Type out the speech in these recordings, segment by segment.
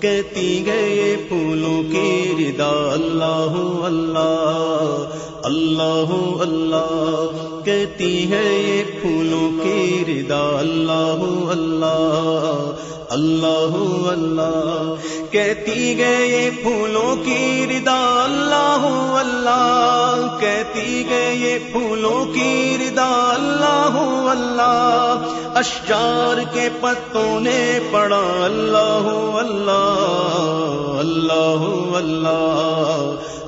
کہتی گئے پھولوں کی ردا۔ اللہ اللہ اللہ اللہ۔ کہتی ہے یہ پھولوں کی ردا۔ اللہ اللہ اللہ اللہ۔ کہتی گئے پھولوں کی ردا۔ اللہ اللہ۔ کہتی گئے پھولوں کی ردا۔ اللہ اللہ۔ اشجار کے پتوں نے پڑا اللہ اللہ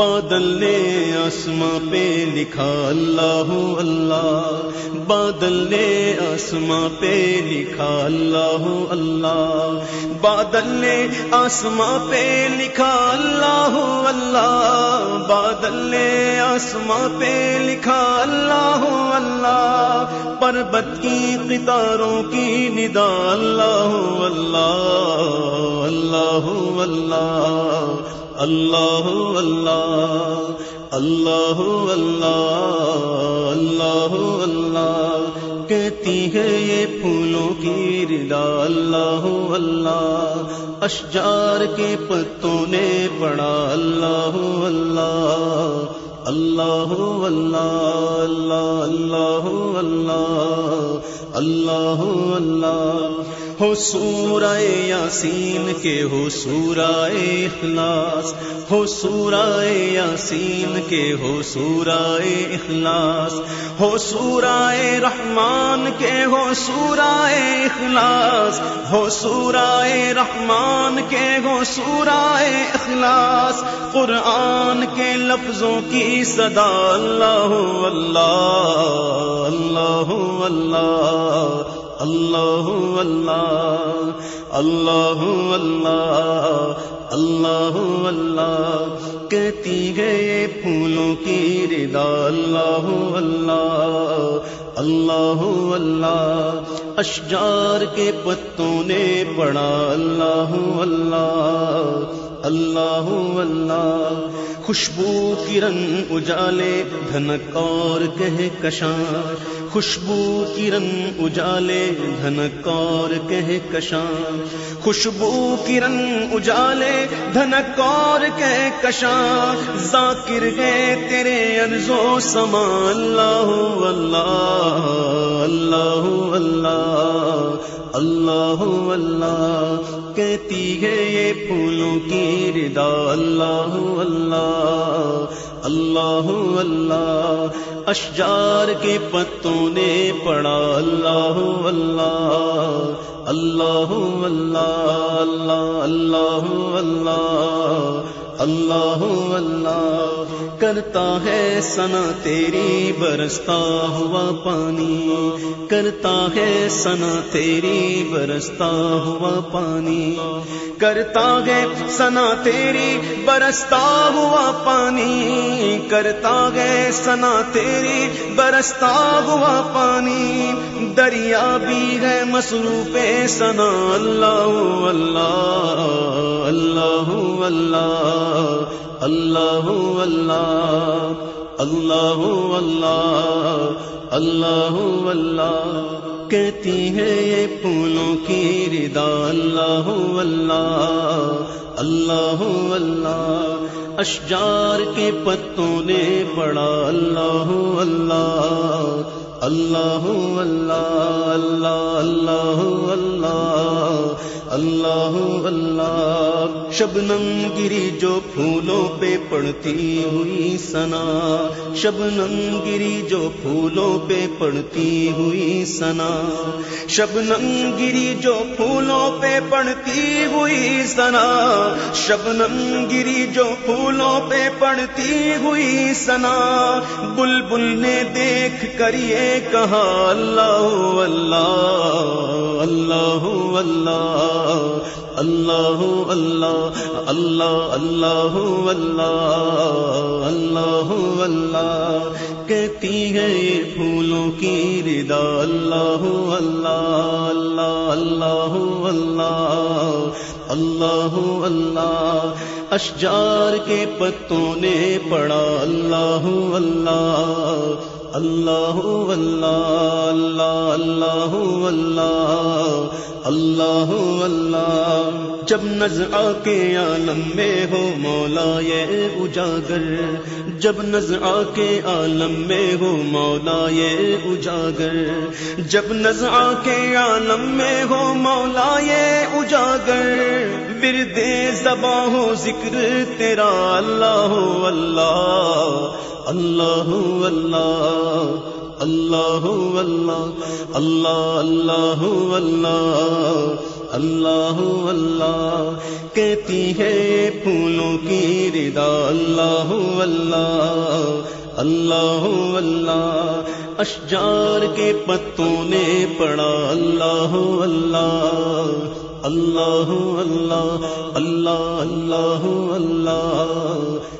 بادل نے آسماں پہ لکھا، اللہ اللہ۔ بادل نے آسماں پہ لکھا، اللہ اللہ۔ بادل نے آسماں پہ لکھا، اللہ اللہ۔ بادل نے آسماں پہ لکھا، اللہ اللہ۔ پربت کی قطاروں کی ندا، اللہ اللہ۔ اللہ اللہ۔ اللہ اللہ اللہ اللہ اللہ اللہ کہتی ہے یہ پھولوں کی ردا اللہ اللہ اشجار کے پتوں نے پڑا اللہ اللہ اللہ اللہ اللہ اللہ اللہ اللہ ہو سورہ یاسین کے ہو سورہ اخلاص۔ ہو سورہ یاسین کے ہو سورہ اخلاص۔ ہو سورہ رحمان کے ہو سورہ اخلاص۔ ہو سورہ رحمان کے ہو سورہ اخلاص۔ قرآن کے لفظوں کی صدا۔ اللہ اللہ اللہ اللہ۔ اللہ اللہ اللہ اللہ اللہ اللہ کہتی گئے پھولوں کی ردا اللہ اللہ اللہ اللہ اشجار کے پتوں نے پڑا اللہ اللہ اللہ اللہ خوشبو کی رنگ اجالے دھنک اور کہ کشاں خوشبو کی رنگ اجالے دھنک اور کہ کشاں۔ خوشبو کی رنگ اجالے دھنک اور کشاں۔ ذاکر گئے تیرے انزو سما۔ اللہ اللہ اللہ اللہ اللہ اللہ۔ کہتی ہے یہ پھولوں کی ردا۔ اللہ اللہ اللہ اللہ۔ اشجار کے پتوں نے پڑا اللہ اللہ اللہ اللہ اللہ اللہ اللہ اللہ کرتا ہے سنا تیری برستا ہوا پانی کرتا ہے سنا تیری برستا ہوا پانی کرتا ہے سنا تیری برستا ہوا پانی کرتا ہے سنا تیری برستا ہوا پانی دریا بھی ہے مصروف سنا اللہ اللہ اللہ اللہ اللہ اللہ اللہ اللہ اللہ اللہ کہتی ہے یہ پھولوں کی ردا اللہ اللہ اللہ اللہ اشجار کے پتوں نے پڑا اللہ اللہ اللہ اللہ اللہ اللہ اللہ اللہ اللہ شبنم گری جو پھولوں پہ پڑتی ہوئی سنا شبنم گری جو پھولوں پہ پڑتی ہوئی سنا شبنم گری جو پھولوں پہ پڑتی ہوئی سنا شبنم گری جو پھولوں پہ پڑتی ہوئی سنا بلبل نے دیکھ کر یہ کہا اللہ اللہ اللہ اللہ اللہ اللہ اللہ اللہ اللہ اللہ اللہ۔ کہتی ہے یہ پھولوں کی ردا، اللہ اللہ اللہ اللہ اللہ اللہ اللہ۔ اشجار کے پتوں نے پڑا، اللہ اللہ اللہ اللہ اللہ اللہ اللہ اللہ جب نظر آ کے عالم میں ہو مولا یہ اجاگر جب نظر آ کے عالم میں ہو مولا یہ اجاگر جب نظر آ کے عالم میں ہو مولا یہ اجاگر بردے زباں ہو ذکر تیرا اللہ اللہ اللہ اللہ اللہ اللہ اللہ اللہ اللہ اللہ، کہتی ہے پھولوں کی ردا، اللہ اللہ اللہ اللہ، اشجار کے پتوں نے پڑا اللہ اللہ اللہ اللہ اللہ اللہ اللہ